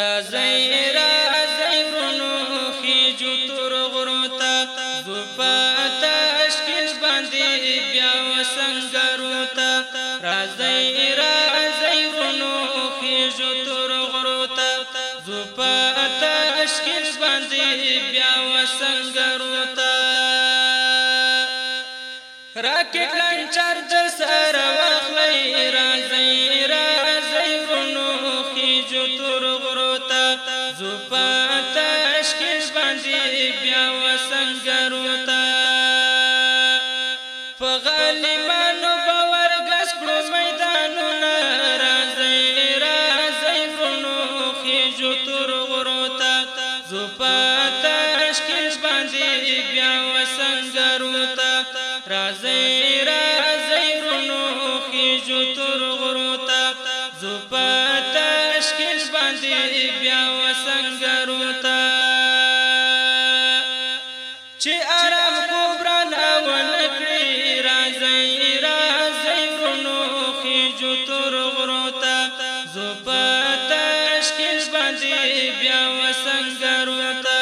راځي راځي ورونو خېجو تر غرمتا زپاتا اشکل باندې بیا وسنګروتا راځي راځي ورونو خېجو تر غرمتا زپاتا اشکل باندې بیا وسنګروتا راکټ لانچر د سره واخلې راځي راځي ورونو خېجو زو پاتش کې باندې بیا وسنګرو تا فغلمنو باور غس کړو میدانونه راځي راځي ورونو خې جو تر غرو تا زو پاتش کې باندې بیا وسنګرو تا راځي راځي ورونو خې جو تر غرو تا زو پاتش او سنگرو تا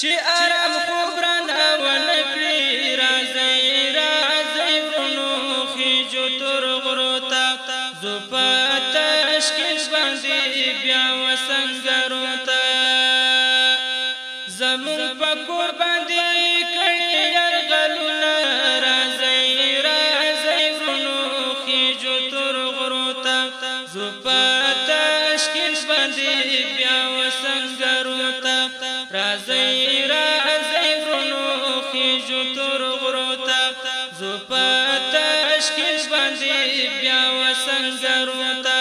چې آرام خوب را نه ونکړي راځي راځي ونو خېجو تر غرو تا زو پاتش کې باندې بیا وسنګرو تا زمون په قربان دی دی بیا وسنګرو ته راځي راځي ورونو خېجو تر غرو ته زو په تشکیل باندې بیا وسنګرو ته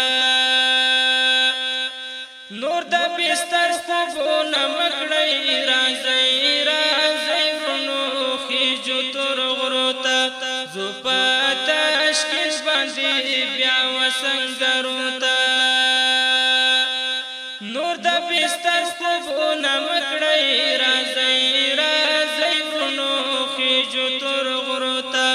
نور د بستر خوبو نمکړی راځي راځي ورونو خېجو تر غرو ته زو په تشکیل باندې بیا وسنګرو کړی رازی رازی ورونو خېجو تر غروتا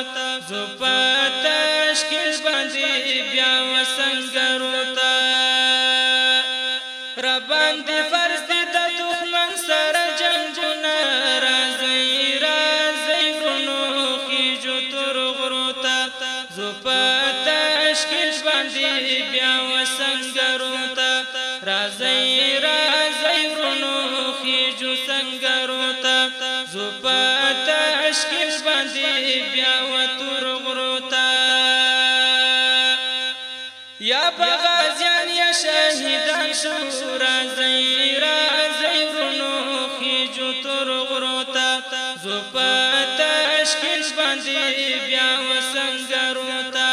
زو پاتش کې باندې بیا وسنګروتا را باندې فرض دي د دښمن سره جنگونه رازی رازی ورونو خېجو تر غروتا زو پاتش کې باندې بیا وسنګروتا مشکل باندې بیا وتر غروتا یا بغازیان یا شهیدان شورا زیرا زیرونو خیجو تر غروتا زوپا تشکل باندې بیا وسنګروتا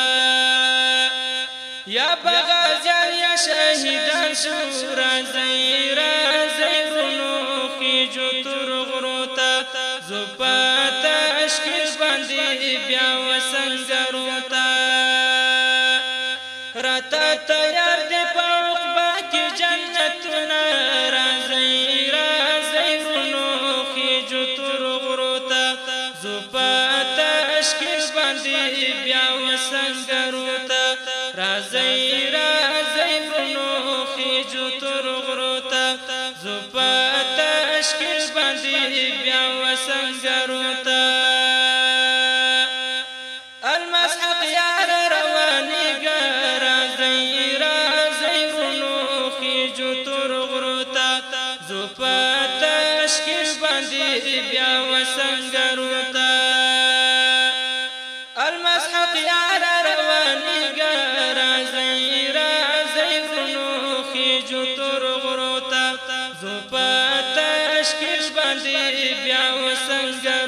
یا بغازیان یا شهیدان شورا زیرا زیرونو خیجو تر غروتا زوپا بیا وسنګرو تا راته تیار دی په عقبا کې جنتونه راځي راځي ورونو کې جوتر غرو تا زو په تشکیل باندې بیا وسنګرو تا سنگر تا المسحق یار روانی گرا زیرا زیرنو خیجو تر غرو تا زوپا تشکیش باندی بیاو سنگر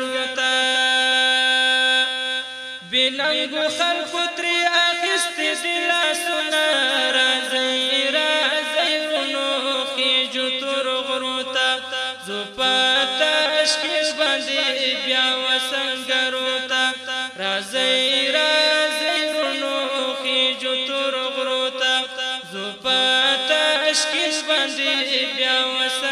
تشکیل باندې بیا وسه